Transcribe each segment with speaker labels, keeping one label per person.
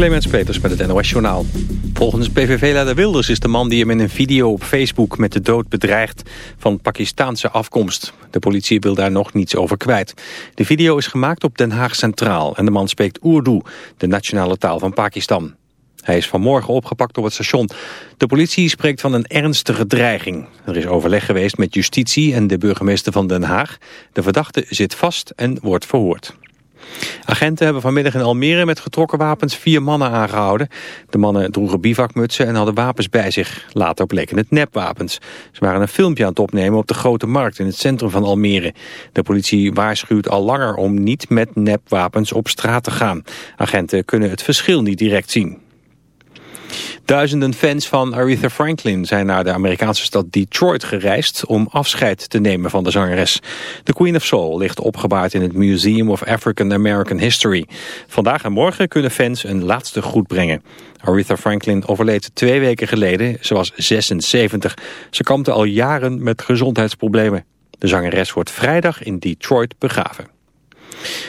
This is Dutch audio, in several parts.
Speaker 1: Clemens Peters met het NOS Journaal. Volgens PVV-leider Wilders is de man die hem in een video op Facebook met de dood bedreigt van Pakistaanse afkomst. De politie wil daar nog niets over kwijt. De video is gemaakt op Den Haag Centraal en de man spreekt Urdu, de nationale taal van Pakistan. Hij is vanmorgen opgepakt op het station. De politie spreekt van een ernstige dreiging. Er is overleg geweest met justitie en de burgemeester van Den Haag. De verdachte zit vast en wordt verhoord. Agenten hebben vanmiddag in Almere met getrokken wapens vier mannen aangehouden. De mannen droegen bivakmutsen en hadden wapens bij zich. Later bleken het nepwapens. Ze waren een filmpje aan het opnemen op de Grote Markt in het centrum van Almere. De politie waarschuwt al langer om niet met nepwapens op straat te gaan. Agenten kunnen het verschil niet direct zien. Duizenden fans van Aretha Franklin zijn naar de Amerikaanse stad Detroit gereisd om afscheid te nemen van de zangeres. De Queen of Soul ligt opgebaard in het Museum of African American History. Vandaag en morgen kunnen fans een laatste groet brengen. Aretha Franklin overleed twee weken geleden. Ze was 76. Ze kampte al jaren met gezondheidsproblemen. De zangeres wordt vrijdag in Detroit begraven.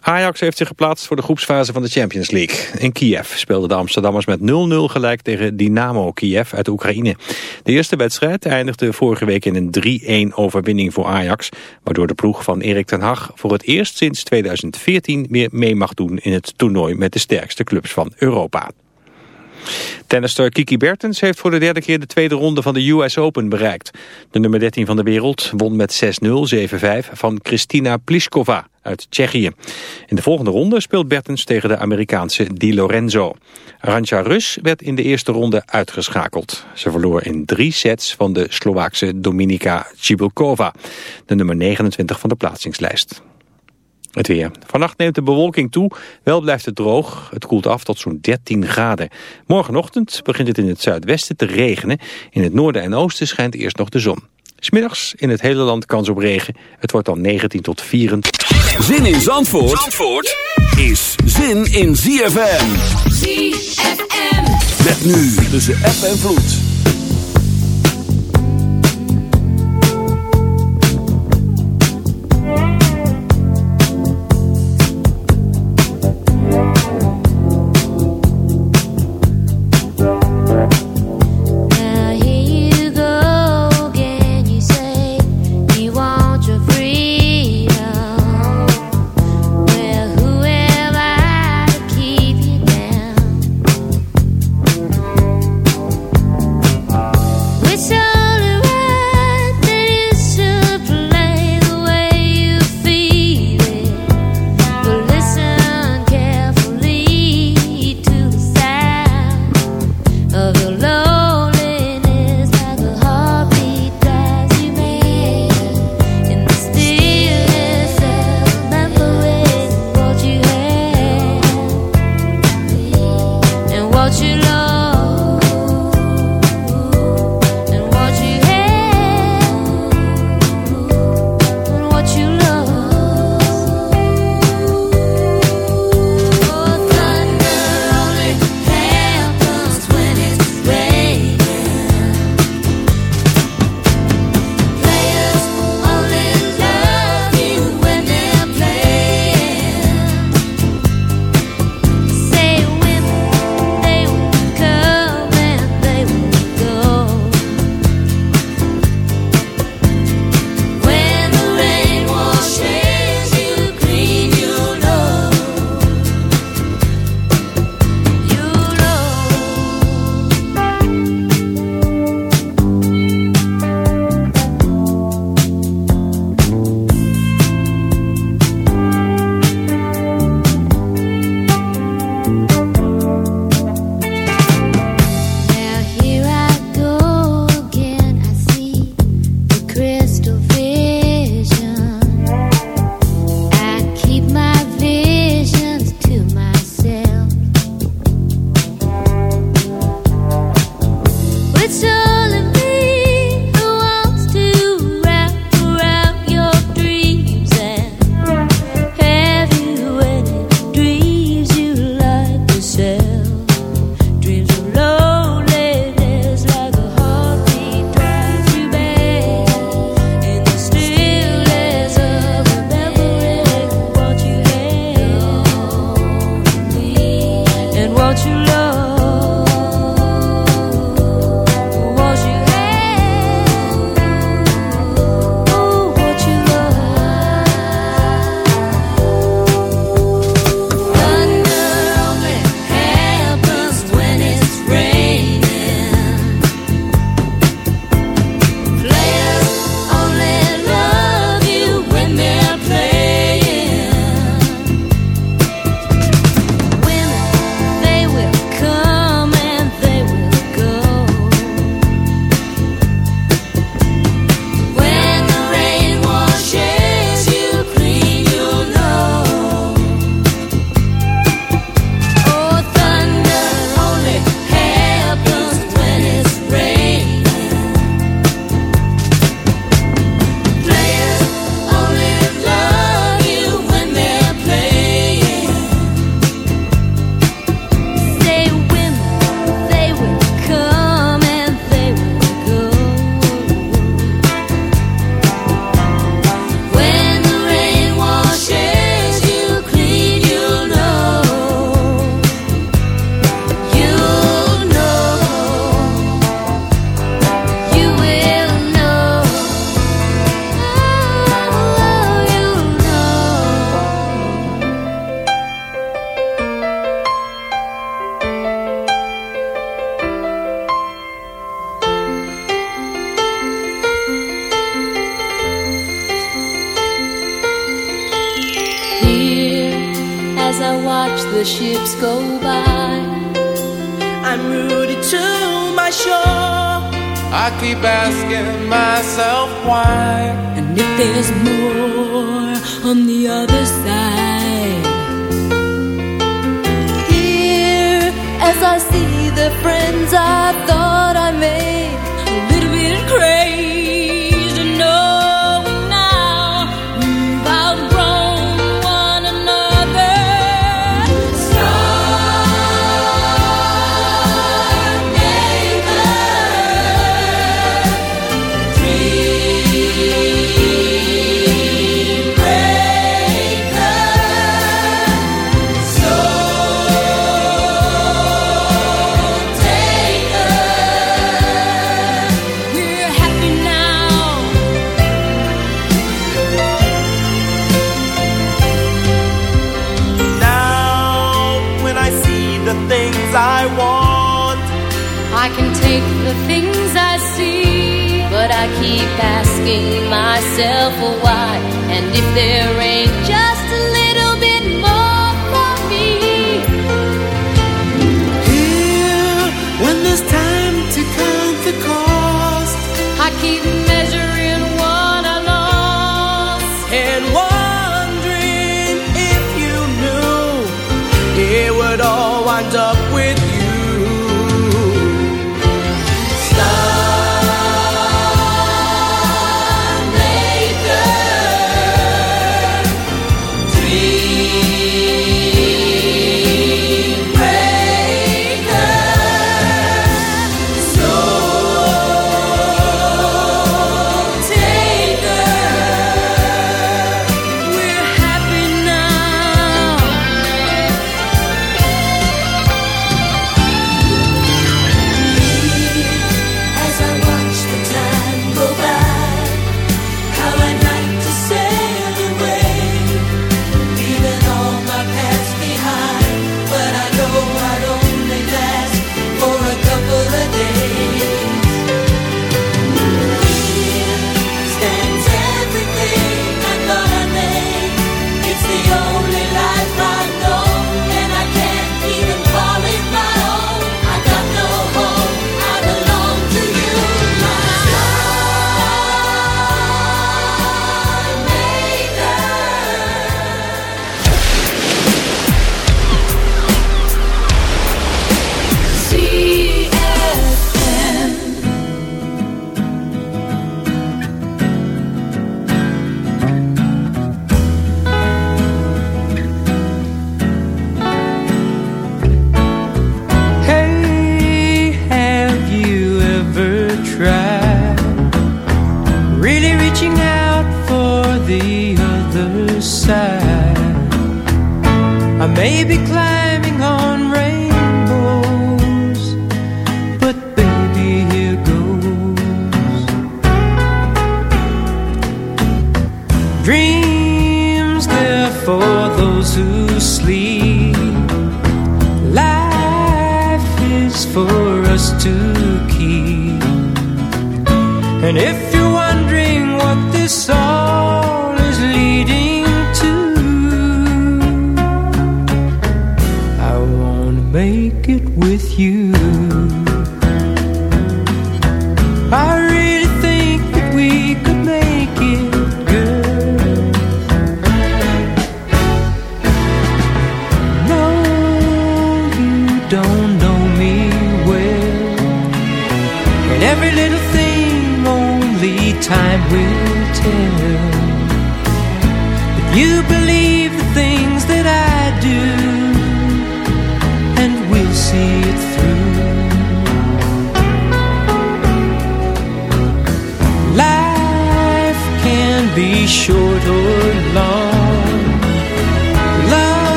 Speaker 1: Ajax heeft zich geplaatst voor de groepsfase van de Champions League. In Kiev speelden de Amsterdammers met 0-0 gelijk tegen Dynamo Kiev uit Oekraïne. De eerste wedstrijd eindigde vorige week in een 3-1 overwinning voor Ajax... waardoor de ploeg van Erik ten Hag voor het eerst sinds 2014 weer mee mag doen... in het toernooi met de sterkste clubs van Europa. Tennister Kiki Bertens heeft voor de derde keer de tweede ronde van de US Open bereikt. De nummer 13 van de wereld won met 6-0, 7-5 van Kristina Pliskova uit Tsjechië. In de volgende ronde speelt Bertens tegen de Amerikaanse Di Lorenzo. Arantxa Rus werd in de eerste ronde uitgeschakeld. Ze verloor in drie sets van de Slovaakse Dominika Cibulkova, de nummer 29 van de plaatsingslijst. Het weer. Vannacht neemt de bewolking toe, wel blijft het droog. Het koelt af tot zo'n 13 graden. Morgenochtend begint het in het zuidwesten te regenen. In het noorden en oosten schijnt eerst nog de zon. Smiddags in het hele land kans op regen. Het wordt dan 19 tot 24.
Speaker 2: Zin in Zandvoort, Zandvoort is zin in ZFM.
Speaker 3: ZFM.
Speaker 2: Met nu tussen app en vloed. For
Speaker 4: away.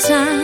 Speaker 5: time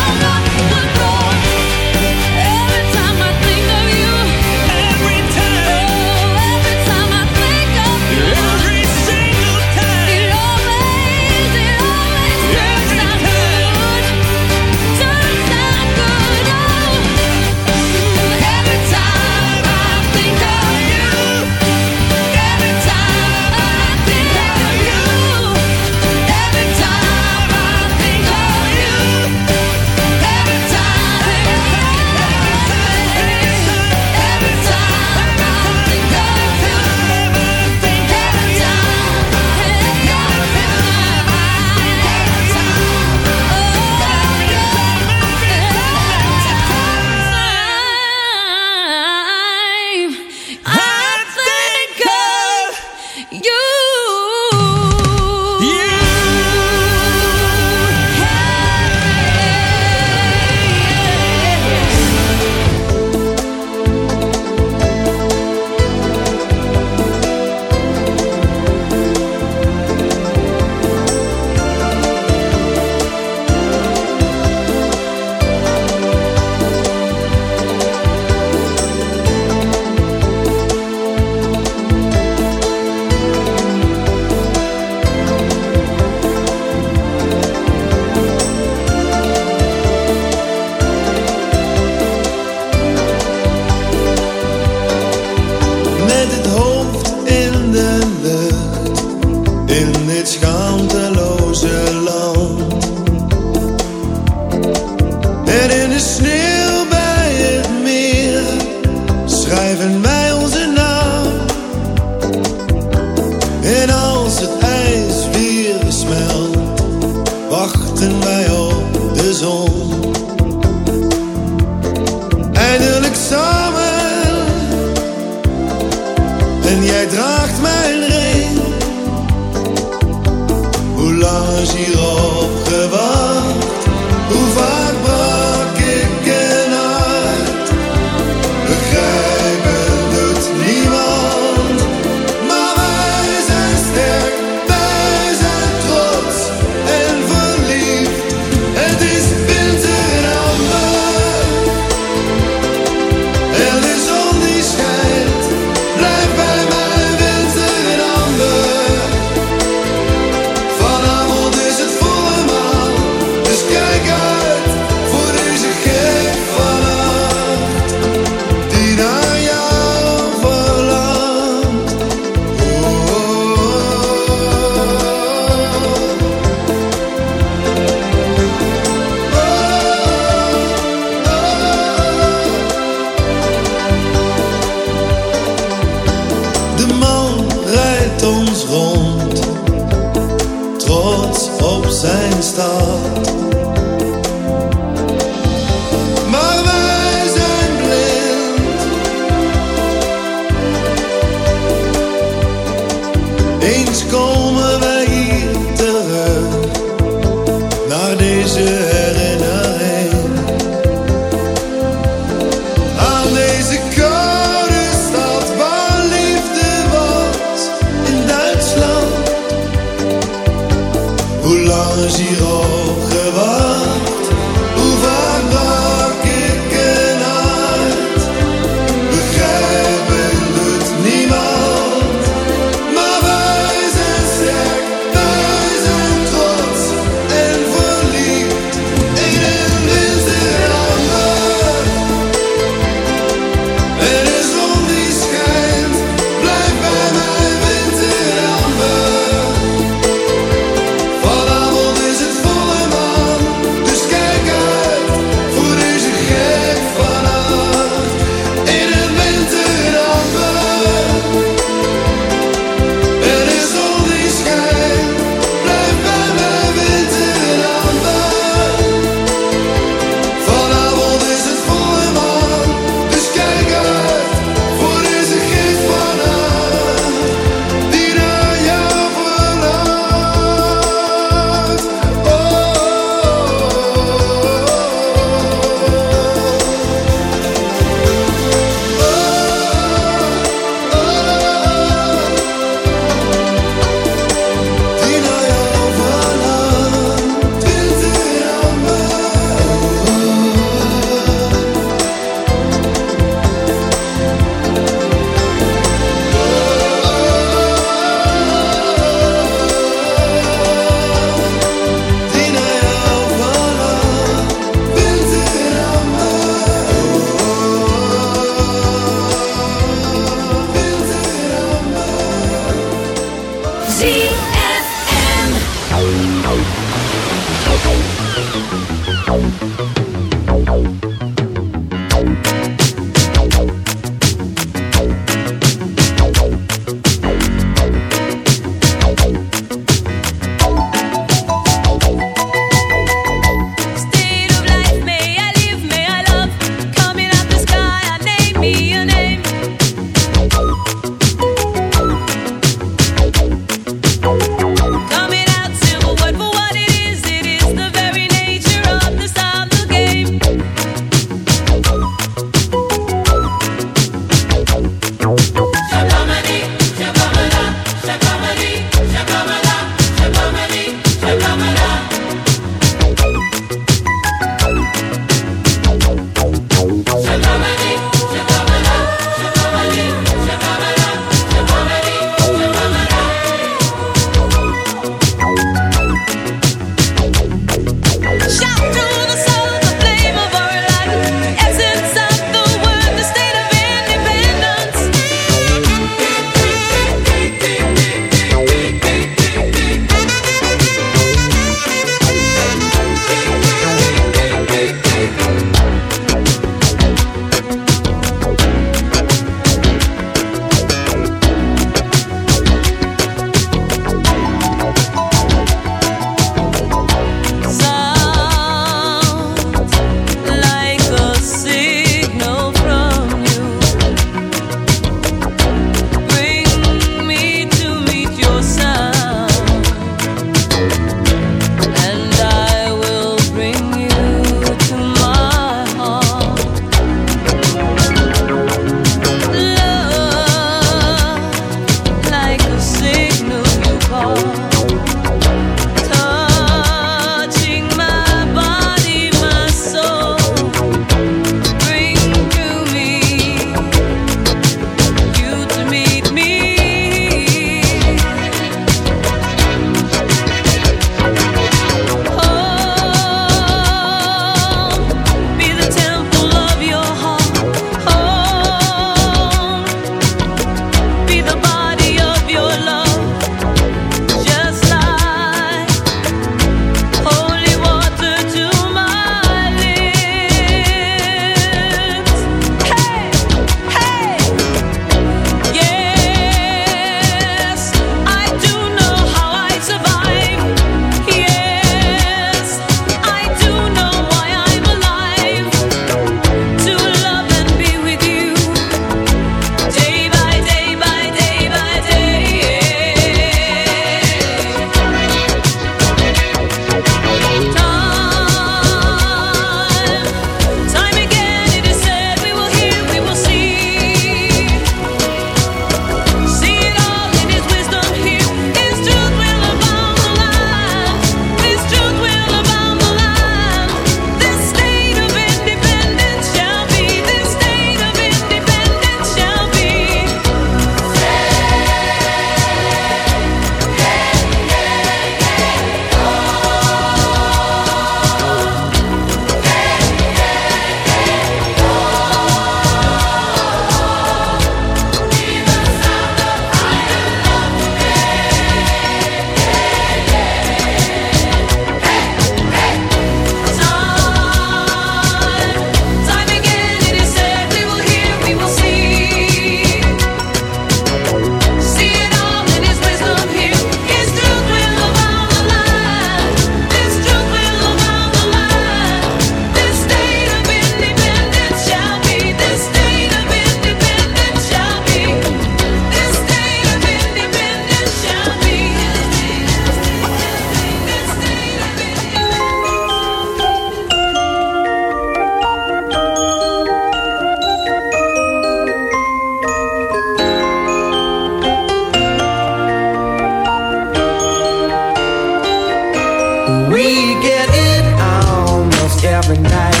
Speaker 6: We get it almost every night.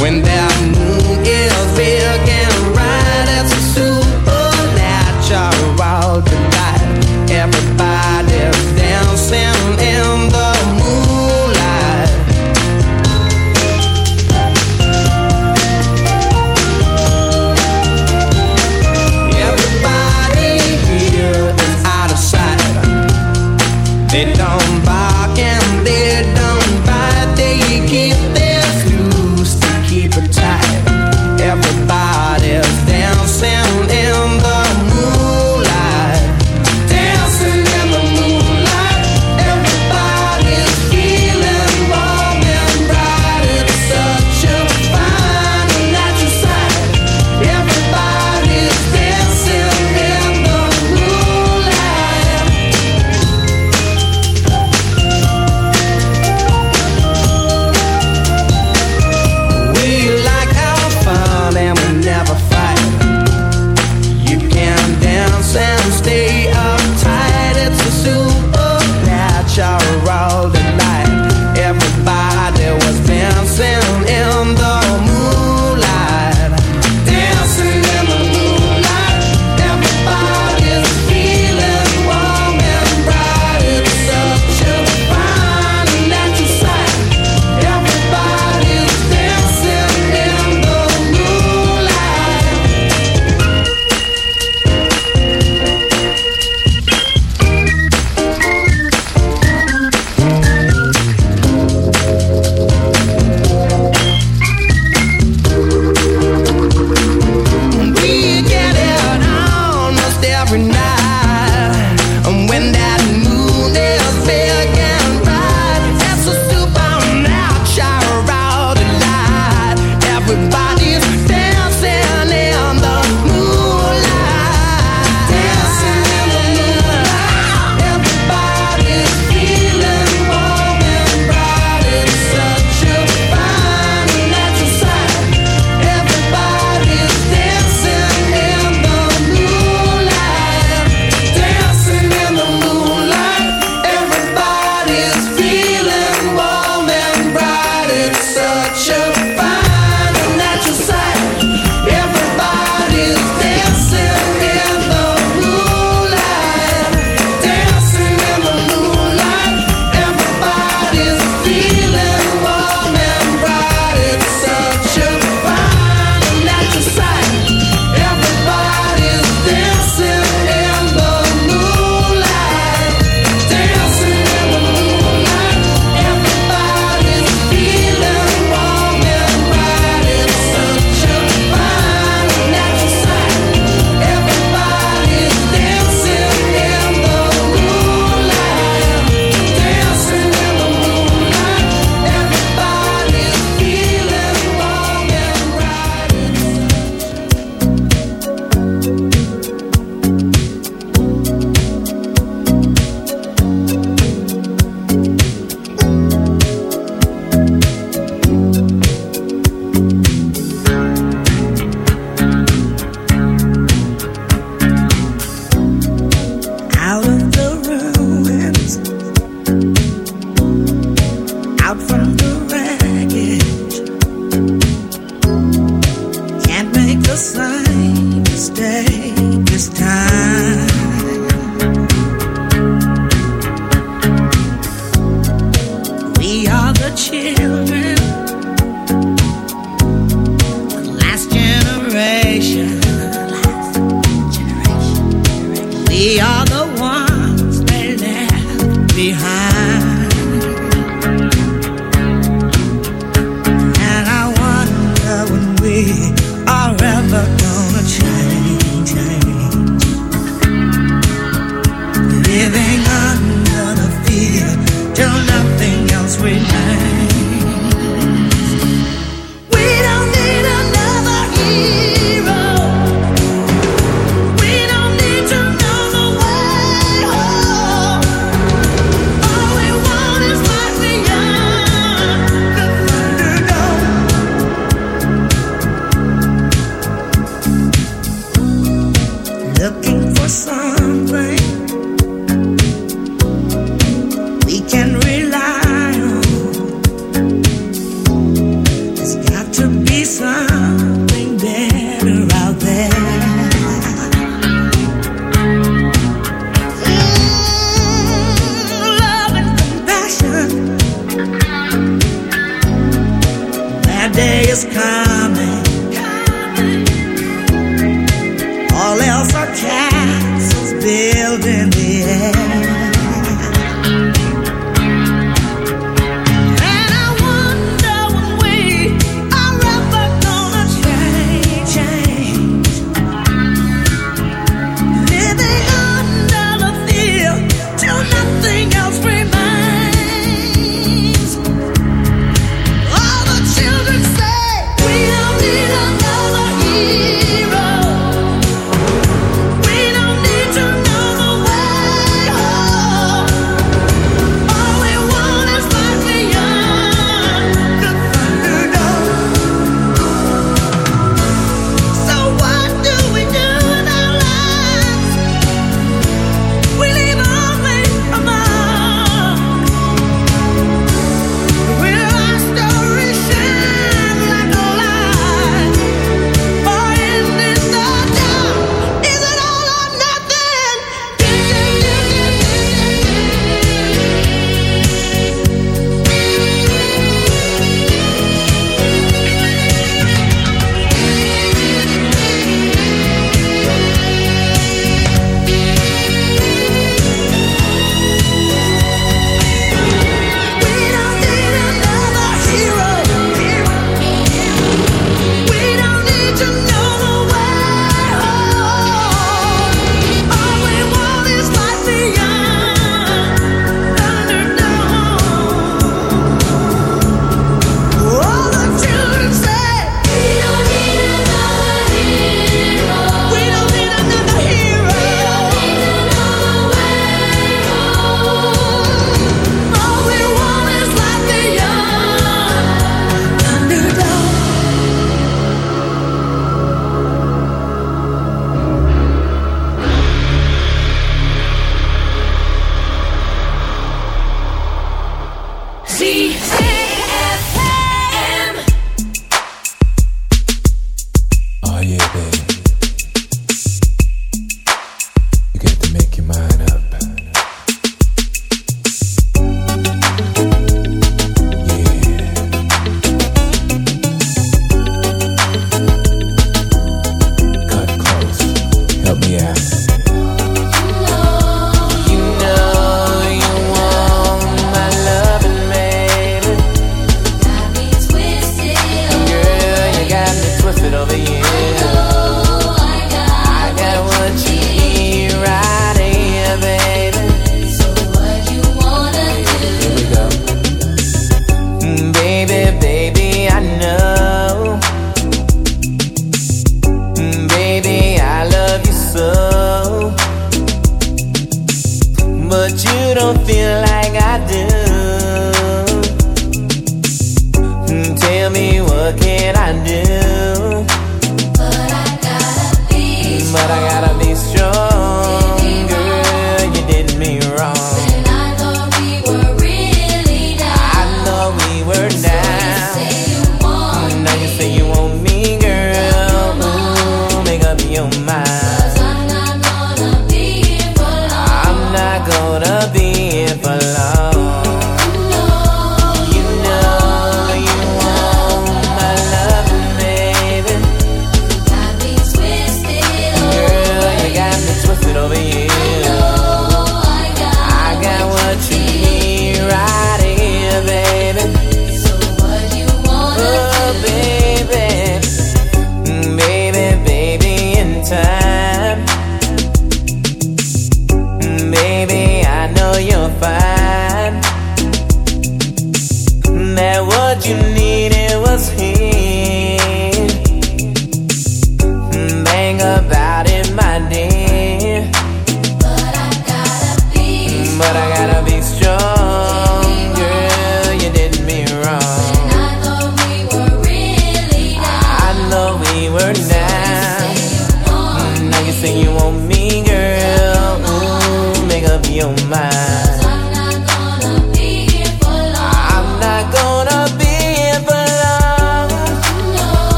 Speaker 6: When that moon is big and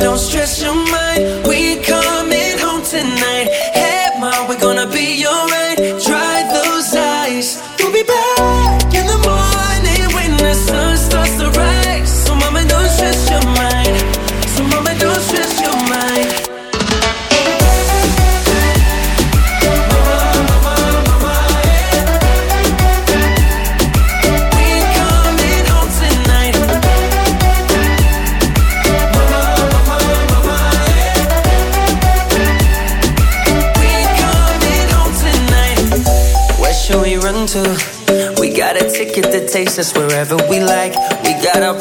Speaker 6: don't
Speaker 7: stress your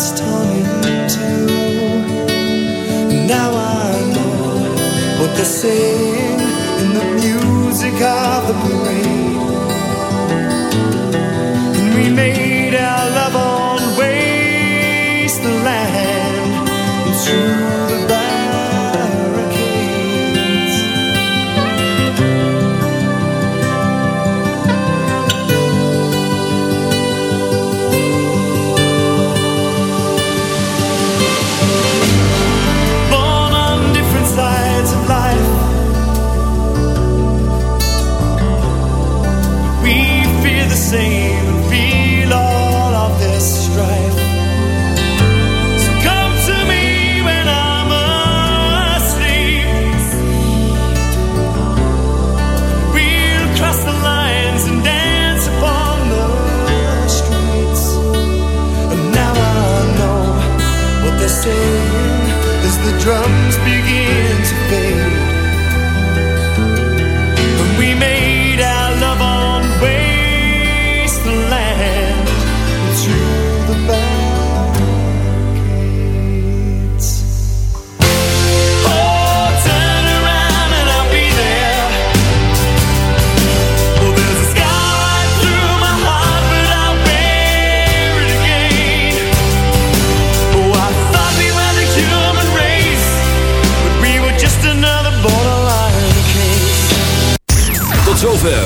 Speaker 7: it's turning to.
Speaker 8: Now I know what they're saying in the music of the brain. And we made our love on wasteland. It's
Speaker 3: true.